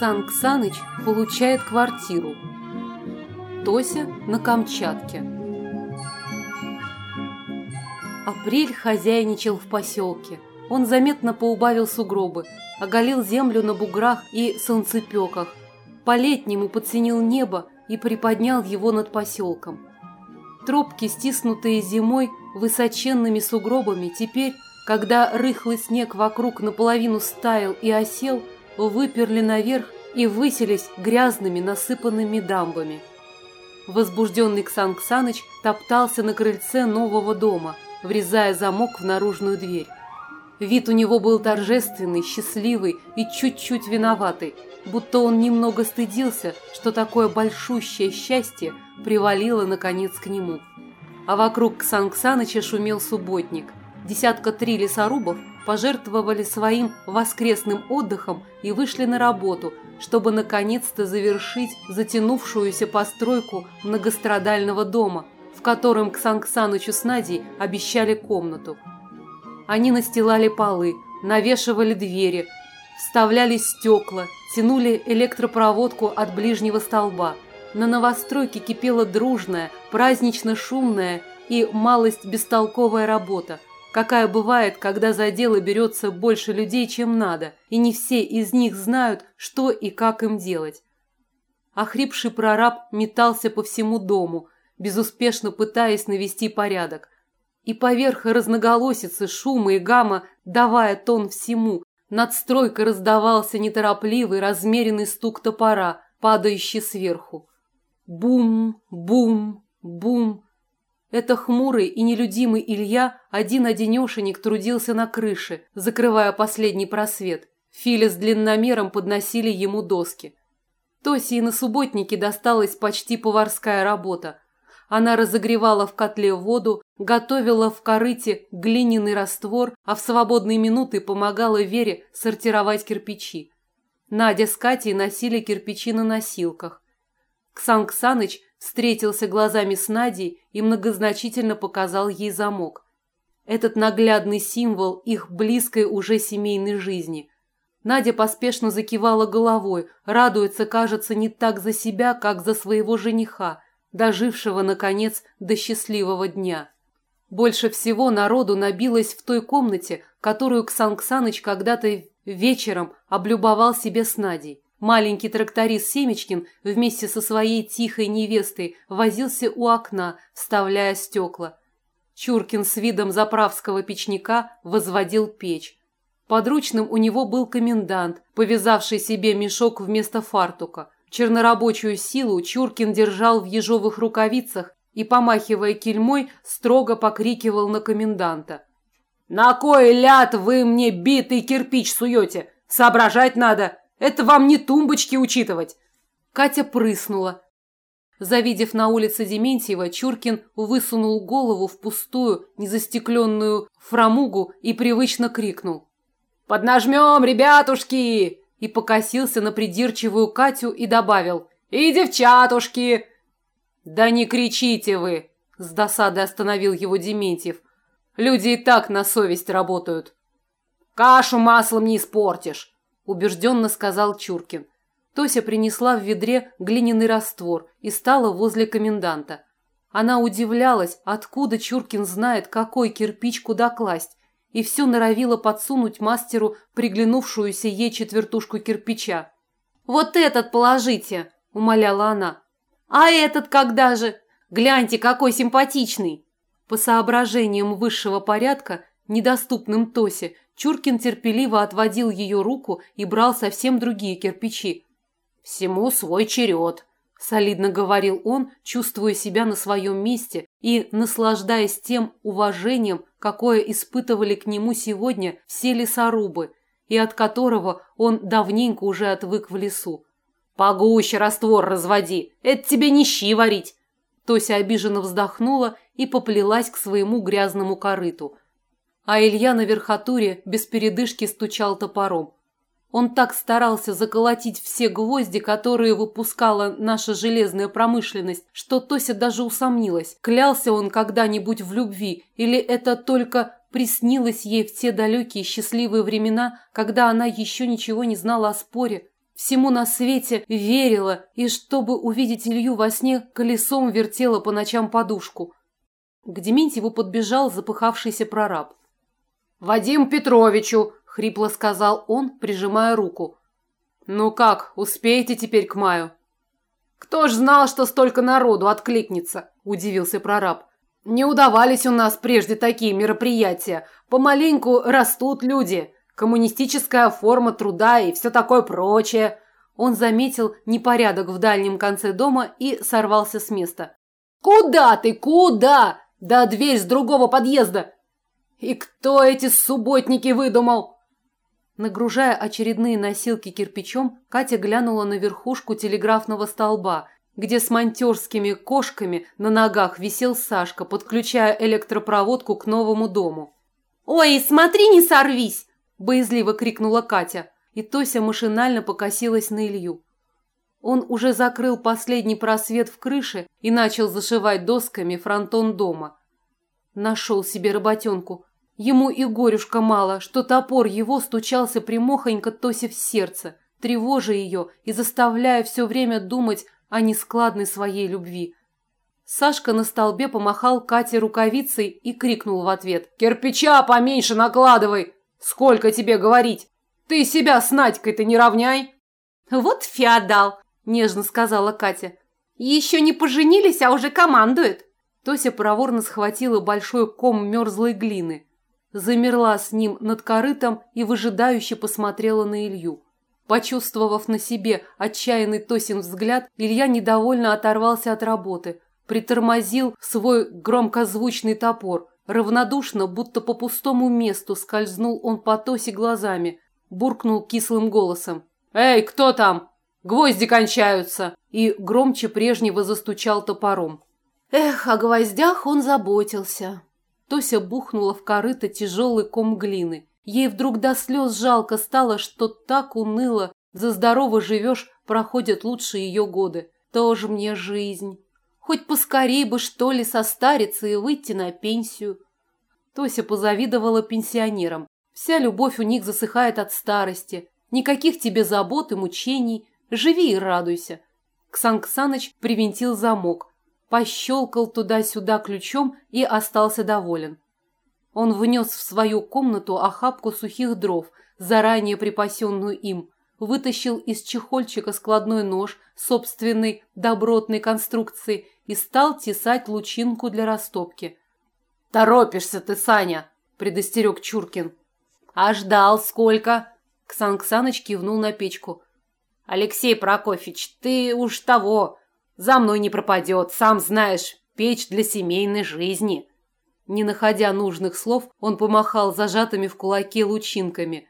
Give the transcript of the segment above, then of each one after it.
Ксан Ксаныч получает квартиру. Тося на Камчатке. Апрель хозяйничал в поселке. Он заметно поубавил сугробы, оголил землю на буграх и солнцепеках, по-летнему подценил небо и приподнял его над поселком. Тропки, стиснутые зимой высоченными сугробами, теперь, когда рыхлый снег вокруг наполовину стаял и осел, выперли наверх и выселись грязными насыпанными дамбами. Возбужденный Ксан Ксаныч топтался на крыльце нового дома, врезая замок в наружную дверь. Вид у него был торжественный, счастливый и чуть-чуть виноватый, будто он немного стыдился, что такое большущее счастье привалило наконец к нему. А вокруг Ксан Ксаныча шумел субботник. Десятка три лесорубов пожертвовали своим воскресным отдыхом и вышли на работу, чтобы наконец-то завершить затянувшуюся постройку многострадального дома, в котором Ксан Ксанычу с Надей обещали комнату. Они настилали полы, навешивали двери, вставляли стекла, тянули электропроводку от ближнего столба. На новостройке кипела дружная, празднично-шумная и малость бестолковая работа – какая бывает, когда за дело берется больше людей, чем надо, и не все из них знают, что и как им делать. Охрипший прораб метался по всему дому, безуспешно пытаясь навести порядок. И поверх разноголосицы, шума и гамма, давая тон всему, над стройкой раздавался неторопливый, размеренный стук топора, падающий сверху. Бум, бум, бум. Это хмурый и нелюдимый Илья один-одинешенек трудился на крыше, закрывая последний просвет. Филя с длинномером подносили ему доски. Тосе и на субботнике досталась почти поварская работа. Она разогревала в котле воду, готовила в корыте глиняный раствор, а в свободные минуты помогала Вере сортировать кирпичи. Надя с Катей носили кирпичи на носилках. Ксан Ксаныч встретился глазами с Надей и многозначительно показал ей замок. Этот наглядный символ их близкой уже семейной жизни. Надя поспешно закивала головой, радуется, кажется, не так за себя, как за своего жениха, дожившего, наконец, до счастливого дня. Больше всего народу набилось в той комнате, которую Ксан когда-то вечером облюбовал себе с Надей. Маленький тракторист Семечкин вместе со своей тихой невестой возился у окна, вставляя стекла. Чуркин с видом заправского печника возводил печь. Подручным у него был комендант, повязавший себе мешок вместо фартука. Чернорабочую силу Чуркин держал в ежовых рукавицах и, помахивая кельмой, строго покрикивал на коменданта. «На кой ляд вы мне битый кирпич суете? Соображать надо! Это вам не тумбочки учитывать!» Катя прыснула. Завидев на улице Дементьева, Чуркин высунул голову в пустую, незастекленную фрамугу и привычно крикнул. «Поднажмем, ребятушки!» И покосился на придирчивую Катю и добавил. «И девчатушки!» «Да не кричите вы!» С досадой остановил его Дементьев. «Люди и так на совесть работают». «Кашу маслом не испортишь!» Убежденно сказал Чуркин. Тося принесла в ведре глиняный раствор и стала возле коменданта. Она удивлялась, откуда Чуркин знает, какой кирпич куда класть, и все норовила подсунуть мастеру приглянувшуюся ей четвертушку кирпича. «Вот этот положите!» – умоляла она. «А этот когда же? Гляньте, какой симпатичный!» По соображениям высшего порядка, недоступным Тосе, Чуркин терпеливо отводил ее руку и брал совсем другие кирпичи. «Всему свой черед», – солидно говорил он, чувствуя себя на своем месте и наслаждаясь тем уважением, какое испытывали к нему сегодня все лесорубы, и от которого он давненько уже отвык в лесу. «Погуще раствор разводи, это тебе не щи варить!» Тося обиженно вздохнула и поплелась к своему грязному корыту – а Илья на верхотуре без передышки стучал топором. Он так старался заколотить все гвозди, которые выпускала наша железная промышленность, что Тося даже усомнилась, клялся он когда-нибудь в любви, или это только приснилось ей в те далекие счастливые времена, когда она еще ничего не знала о споре. всему на свете верила и, чтобы увидеть Илью во сне, колесом вертела по ночам подушку. К Дементьеву подбежал запыхавшийся прораб. «Вадим Петровичу!» – хрипло сказал он, прижимая руку. «Ну как, успеете теперь к маю?» «Кто ж знал, что столько народу откликнется?» – удивился прораб. «Не удавались у нас прежде такие мероприятия. Помаленьку растут люди. Коммунистическая форма труда и все такое прочее». Он заметил непорядок в дальнем конце дома и сорвался с места. «Куда ты? Куда? Да дверь с другого подъезда!» «И кто эти субботники выдумал?» Нагружая очередные носилки кирпичом, Катя глянула на верхушку телеграфного столба, где с монтерскими кошками на ногах висел Сашка, подключая электропроводку к новому дому. «Ой, смотри, не сорвись!» – боязливо крикнула Катя, и Тося машинально покосилась на Илью. Он уже закрыл последний просвет в крыше и начал зашивать досками фронтон дома. Нашел себе работенку – Ему и горюшка мало, что топор его стучался примохонько Тосе в сердце, тревожа ее и заставляя все время думать о нескладной своей любви. Сашка на столбе помахал Кате рукавицей и крикнул в ответ. «Кирпича поменьше накладывай! Сколько тебе говорить? Ты себя с Надькой-то не равняй!» «Вот феодал!» – нежно сказала Катя. «Еще не поженились, а уже командует!» Тося проворно схватила большой ком мерзлой глины – замерла с ним над корытом и выжидающе посмотрела на Илью. Почувствовав на себе отчаянный Тосин взгляд, Илья недовольно оторвался от работы, притормозил свой громкозвучный топор. Равнодушно, будто по пустому месту, скользнул он по Тосе глазами, буркнул кислым голосом. «Эй, кто там? Гвозди кончаются!» и громче прежнего застучал топором. Эх, о гвоздях он заботился. Тося бухнула в корыто тяжелый ком глины. Ей вдруг до слез жалко стало, что так уныло, за здорово живешь, проходят лучшие ее годы. Тоже мне жизнь. Хоть поскорей бы, что ли, состариться и выйти на пенсию. Тося позавидовала пенсионерам. Вся любовь у них засыхает от старости. Никаких тебе забот и мучений. Живи и радуйся. Ксан Ксаныч привинтил замок, пощелкал туда-сюда ключом и остался доволен. Он внес в свою комнату охапку сухих дров, заранее припасенную им, вытащил из чехольчика складной нож собственной добротной конструкции и стал тесать лучинку для растопки. «Торопишься ты, Саня!» – предостерег Чуркин. «А ждал сколько?» – Ксан Ксаныч кивнул на печку. «Алексей Прокофьевич, ты уж того, за мной не пропадет, сам знаешь, печь для семейной жизни». Не находя нужных слов, он помахал зажатыми в кулаке лучинками.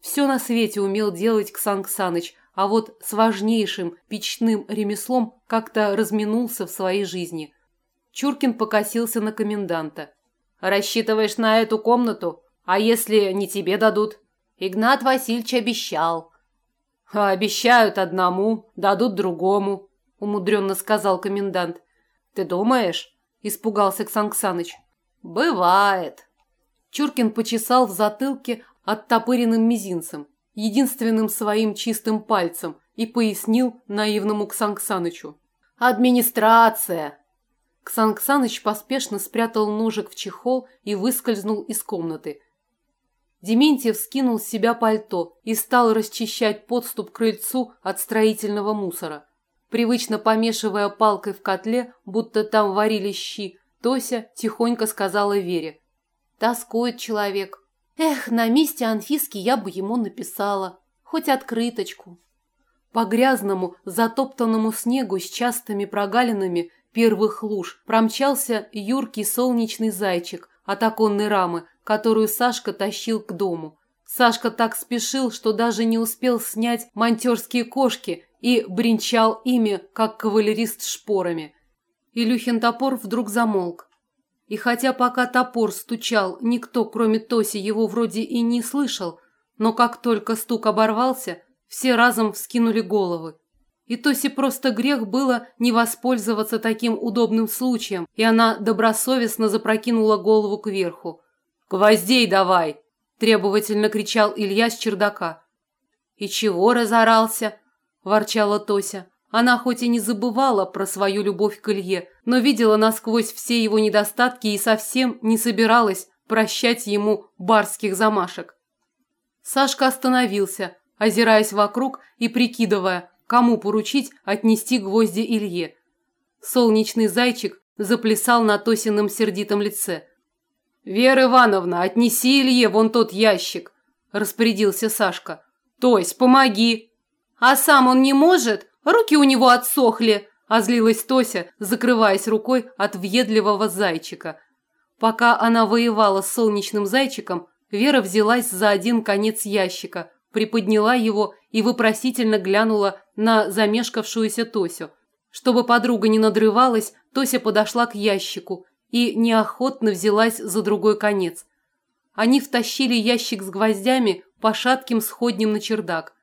Все на свете умел делать Ксан Ксаныч, а вот с важнейшим печным ремеслом как-то разминулся в своей жизни. Чуркин покосился на коменданта. «Рассчитываешь на эту комнату? А если не тебе дадут?» Игнат Васильевич обещал. Обещают одному, дадут другому. – умудренно сказал комендант. «Ты думаешь?» – испугался Ксанксаныч. «Бывает». Чуркин почесал в затылке оттопыренным мизинцем, единственным своим чистым пальцем, и пояснил наивному Ксанксанычу. «Администрация!» Ксанксаныч поспешно спрятал ножик в чехол и выскользнул из комнаты. Дементьев скинул с себя пальто и стал расчищать подступ к крыльцу от строительного мусора. Привычно помешивая палкой в котле, будто там варили щи, Тося тихонько сказала Вере. «Тоскует человек. Эх, на месте Анфиски я бы ему написала. Хоть открыточку». По грязному, затоптанному снегу с частыми прогалинами первых луж промчался юркий солнечный зайчик от оконной рамы, которую Сашка тащил к дому. Сашка так спешил, что даже не успел снять монтерские кошки и бренчал ими, как кавалерист шпорами. Илюхин топор вдруг замолк. И хотя пока топор стучал, никто, кроме Тоси, его вроде и не слышал, но как только стук оборвался, все разом вскинули головы. И Тосе просто грех было не воспользоваться таким удобным случаем, и она добросовестно запрокинула голову кверху. «Гвоздей давай!» – требовательно кричал Илья с чердака. «И чего разорался?» – ворчала Тося. Она хоть и не забывала про свою любовь к Илье, но видела насквозь все его недостатки и совсем не собиралась прощать ему барских замашек. Сашка остановился, озираясь вокруг и прикидывая, кому поручить отнести гвозди Илье. Солнечный зайчик заплясал на Тосином сердитом лице. «Вера Ивановна, отнеси Илье вон тот ящик», – распорядился Сашка. «Тось, помоги!» «А сам он не может? Руки у него отсохли!» – озлилась Тося, закрываясь рукой от въедливого зайчика. Пока она воевала с солнечным зайчиком, Вера взялась за один конец ящика, приподняла его и вопросительно глянула на замешкавшуюся Тосю. Чтобы подруга не надрывалась, Тося подошла к ящику и неохотно взялась за другой конец. Они втащили ящик с гвоздями по шатким сходням на чердак.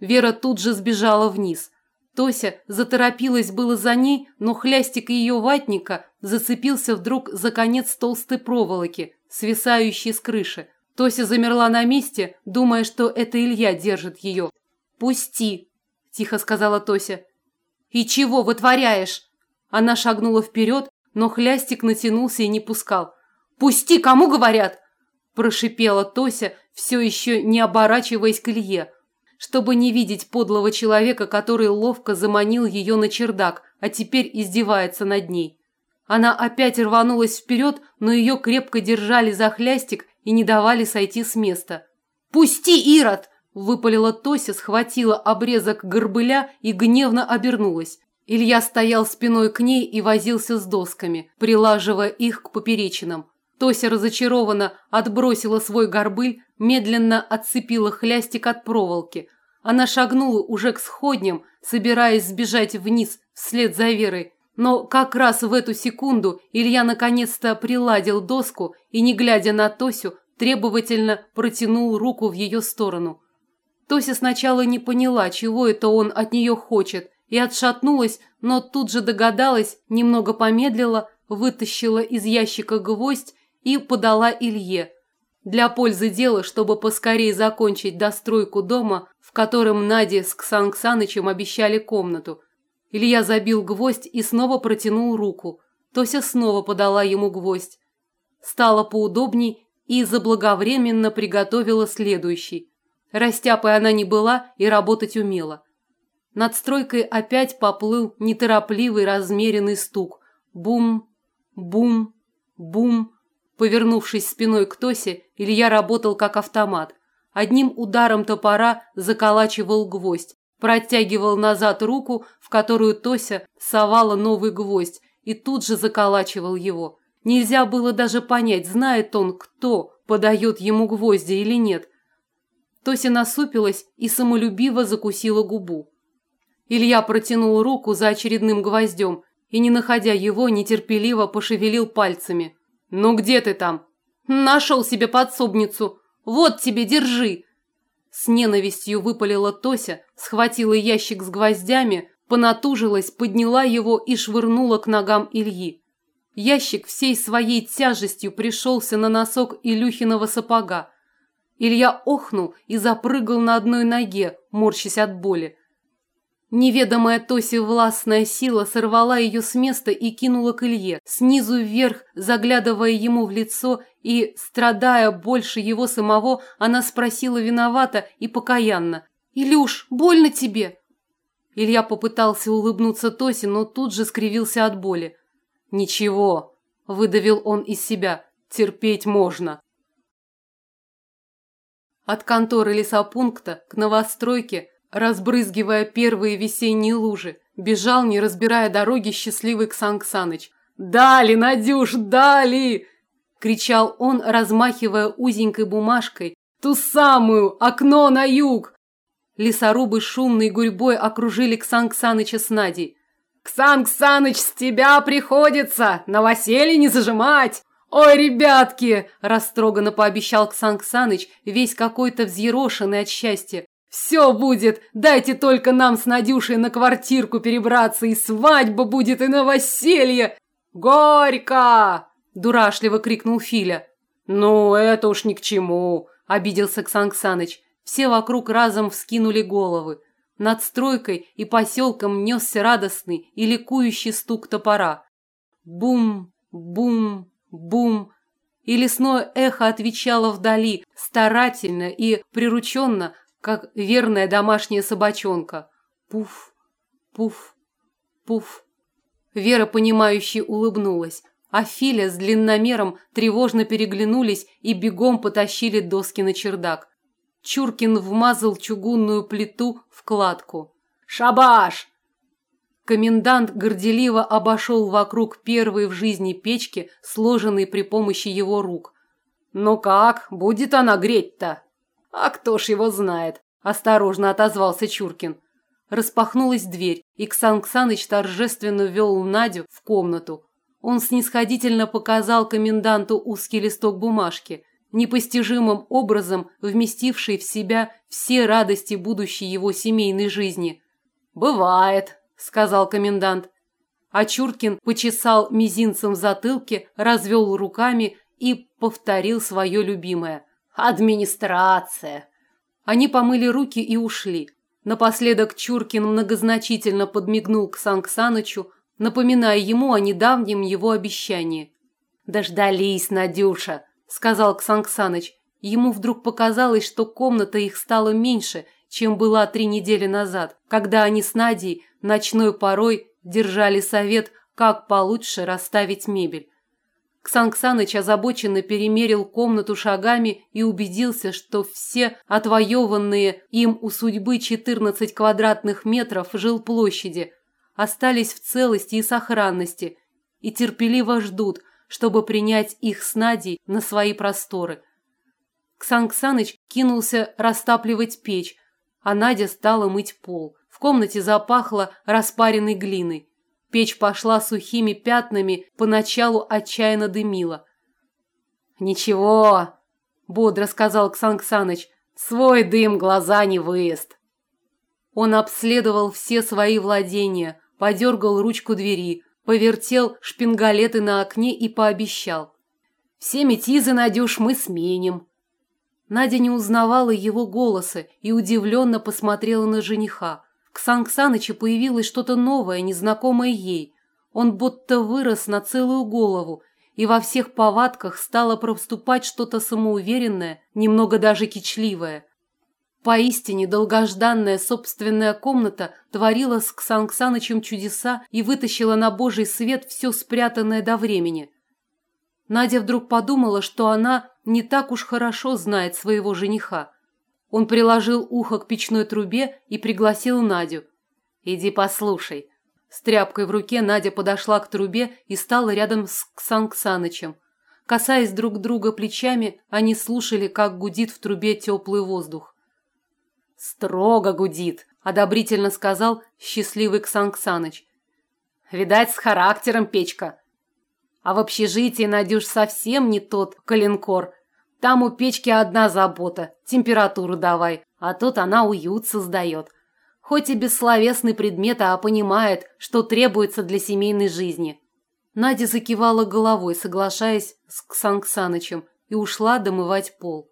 Вера тут же сбежала вниз. Тося заторопилась было за ней, но хлястик ее ватника зацепился вдруг за конец толстой проволоки, свисающей с крыши. Тося замерла на месте, думая, что это Илья держит ее. «Пусти!» – тихо сказала Тося. «И чего вытворяешь?» Она шагнула вперед, но хлястик натянулся и не пускал. «Пусти, кому говорят?» – прошипела Тося, все еще не оборачиваясь к Илье, чтобы не видеть подлого человека, который ловко заманил ее на чердак, а теперь издевается над ней. Она опять рванулась вперед, но ее крепко держали за хлястик и не давали сойти с места. «Пусти, Ирод!» – выпалила Тося, схватила обрезок горбыля и гневно обернулась. Илья стоял спиной к ней и возился с досками, прилаживая их к поперечинам. Тося разочарованно отбросила свой горбыль, медленно отцепила хлястик от проволоки. Она шагнула уже к сходням, собираясь сбежать вниз вслед за Верой, но как раз в эту секунду Илья наконец-то приладил доску и, не глядя на Тосю, требовательно протянул руку в ее сторону. Тося сначала не поняла, чего это он от нее хочет, и отшатнулась, но тут же догадалась, немного помедлила, вытащила из ящика гвоздь и подала Илье. Для пользы дела, чтобы поскорее закончить достройку дома, в котором Наде с Ксан Ксанычем обещали комнату – Илья забил гвоздь и снова протянул руку. Тося снова подала ему гвоздь. Стало поудобней и заблаговременно приготовила следующий. Растяпой она не была и работать умела. Над стройкой опять поплыл неторопливый размеренный стук. Бум, бум, бум. Повернувшись спиной к Тосе, Илья работал как автомат. Одним ударом топора заколачивал гвоздь, Протягивал назад руку, в которую Тося совала новый гвоздь, и тут же заколачивал его. Нельзя было даже понять, знает он, кто подает ему гвозди или нет. Тося насупилась и самолюбиво закусила губу. Илья протянул руку за очередным гвоздем и, не находя его, нетерпеливо пошевелил пальцами. «Ну где ты там?» «Нашел себе подсобницу. Вот тебе, держи!» С ненавистью выпалила Тося, схватила ящик с гвоздями, понатужилась, подняла его и швырнула к ногам Ильи. Ящик всей своей тяжестью пришелся на носок Илюхиного сапога. Илья охнул и запрыгал на одной ноге, морщась от боли. Неведомая Тосе властная сила сорвала ее с места и кинула к Илье, снизу вверх, заглядывая ему в лицо и, страдая больше его самого, она спросила виновато и покаянно. «Илюш, больно тебе?» Илья попытался улыбнуться Тосе, но тут же скривился от боли. «Ничего», – выдавил он из себя, – «терпеть можно». От конторы лесопункта к новостройке – разбрызгивая первые весенние лужи. Бежал, не разбирая дороги, счастливый Ксан Ксаныч. «Дали, Надюш, дали!» – кричал он, размахивая узенькой бумажкой. «Ту самую! Окно на юг!» Лесорубы шумной гурьбой окружили Ксан Ксаныча с Надей. «Ксан Ксаныч, с тебя приходится! Новоселье не зажимать!» «Ой, ребятки!» – растроганно пообещал Ксан Ксаныч, весь какой-то взъерошенный от счастья. Все будет, дайте только нам с Надюшей на квартирку перебраться, и свадьба будет, и новоселье. Горько! Дурашливо крикнул Филя. Ну, это уж ни к чему, обиделся Ксан Ксаныч. Все вокруг разом вскинули головы. Над стройкой и поселком несся радостный и ликующий стук топора. Бум, бум, бум. И лесное эхо отвечало вдали, старательно и прирученно, как верная домашняя собачонка. Пуф, пуф, пуф. Вера, понимающе улыбнулась, а Филя с длинномером тревожно переглянулись и бегом потащили доски на чердак. Чуркин вмазал чугунную плиту в кладку. «Шабаш!» Комендант горделиво обошел вокруг первой в жизни печки, сложенной при помощи его рук. «Ну как, будет она греть-то?» «А кто ж его знает?» – осторожно отозвался Чуркин. Распахнулась дверь, и Ксан Ксаныч торжественно ввел Надю в комнату. Он снисходительно показал коменданту узкий листок бумажки, непостижимым образом вместивший в себя все радости будущей его семейной жизни. «Бывает», – сказал комендант. А Чуркин почесал мизинцем в затылке, развел руками и повторил свое любимое. «Администрация!» Они помыли руки и ушли. Напоследок Чуркин многозначительно подмигнул к Санксанычу, напоминая ему о недавнем его обещании. «Дождались, Надюша!» – сказал Ксанксаныч. Ему вдруг показалось, что комната их стала меньше, чем была три недели назад, когда они с Надей ночной порой держали совет, как получше расставить мебель. Ксанксаныч озабоченно перемерил комнату шагами и убедился, что все отвоеванные им у судьбы 14 квадратных метров жилплощади остались в целости и сохранности и терпеливо ждут, чтобы принять их с Надей на свои просторы. Ксанксаныч кинулся растапливать печь, а Надя стала мыть пол. В комнате запахло распаренной глиной. Печь пошла сухими пятнами, поначалу отчаянно дымила. «Ничего», – бодро сказал Ксанксаныч, – «свой дым глаза не выезд». Он обследовал все свои владения, подергал ручку двери, повертел шпингалеты на окне и пообещал. «Все метизы, Надюш, мы сменим». Надя не узнавала его голоса и удивленно посмотрела на жениха. К Санксанычу появилось что-то новое, незнакомое ей. Он будто вырос на целую голову, и во всех повадках стало проступать что-то самоуверенное, немного даже кичливое. Поистине долгожданная собственная комната творила с Ксанксанычем чудеса и вытащила на божий свет все спрятанное до времени. Надя вдруг подумала, что она не так уж хорошо знает своего жениха. Он приложил ухо к печной трубе и пригласил Надю. «Иди послушай». С тряпкой в руке Надя подошла к трубе и стала рядом с Ксанксанычем. Касаясь друг друга плечами, они слушали, как гудит в трубе теплый воздух. «Строго гудит», – одобрительно сказал счастливый Ксанксаныч. «Видать, с характером печка. А в общежитии, Надюш, совсем не тот калинкор. Там у печки одна забота – температуру давай, а тут она уют создает. Хоть и бессловесный предмет, а понимает, что требуется для семейной жизни. Надя закивала головой, соглашаясь с Ксан и ушла домывать пол.